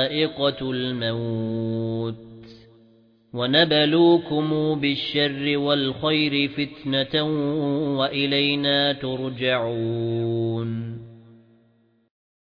ذَائِقَةُ الْمَوْتِ وَنَبْلُوكُمْ بِالشَّرِّ وَالْخَيْرِ فِتْنَةً وَإِلَيْنَا تُرْجَعُونَ